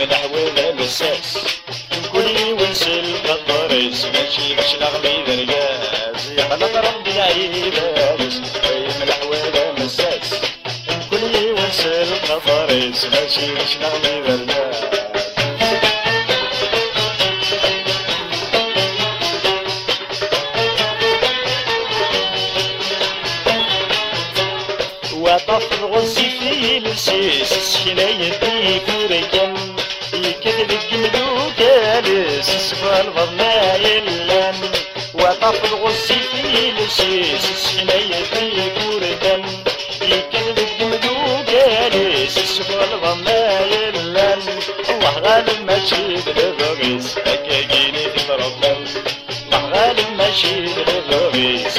منحول بالساس كلي ونسل الضريس ماشي باش نغمي درجاز يخلط رب العباس منحول بالساس كلي ونسل الضريس ماشي باش نغمي درجاز وطف غصي في لسيس شنايتي كوريا يكذب الجمدو كالس سفى الفضلا يلان وطف الغصي في لسيس السكينة يديك ورقم يكذب الجمدو كالس سفى الفضلا يلان غالب ماشي بالغيس هكاكيني تتربان الله غالب ماشي بالغيس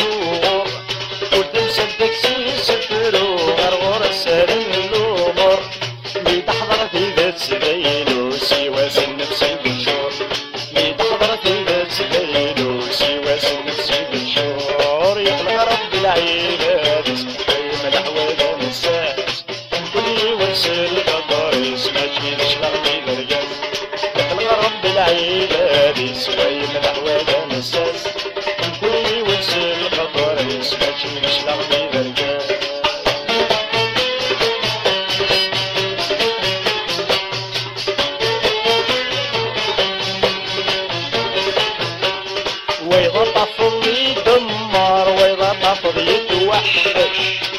بين الأحوال مساس كل وسل قضايس ماشي نشرب في درجات يخلق رب ماشي نشرب في that bitch.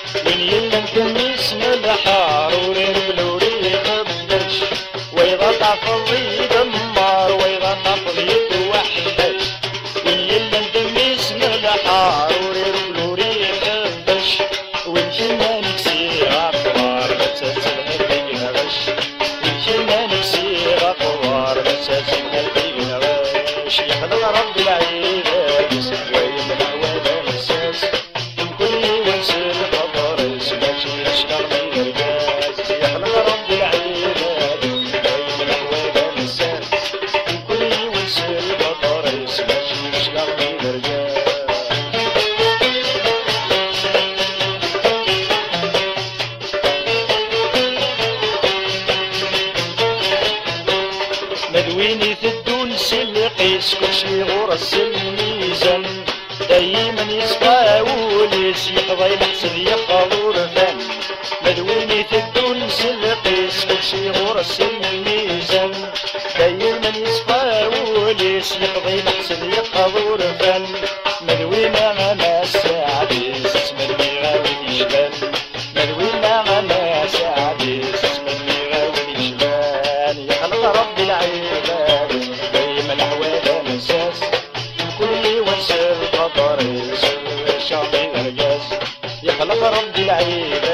مدويني في الدونس اللي قيس كل شي غرس الميزان دايما يصفى وليس يقضي الحسن يقضوا رفان مدويني في الدونس اللي قيس كل شي غرس الميزان وسر قطر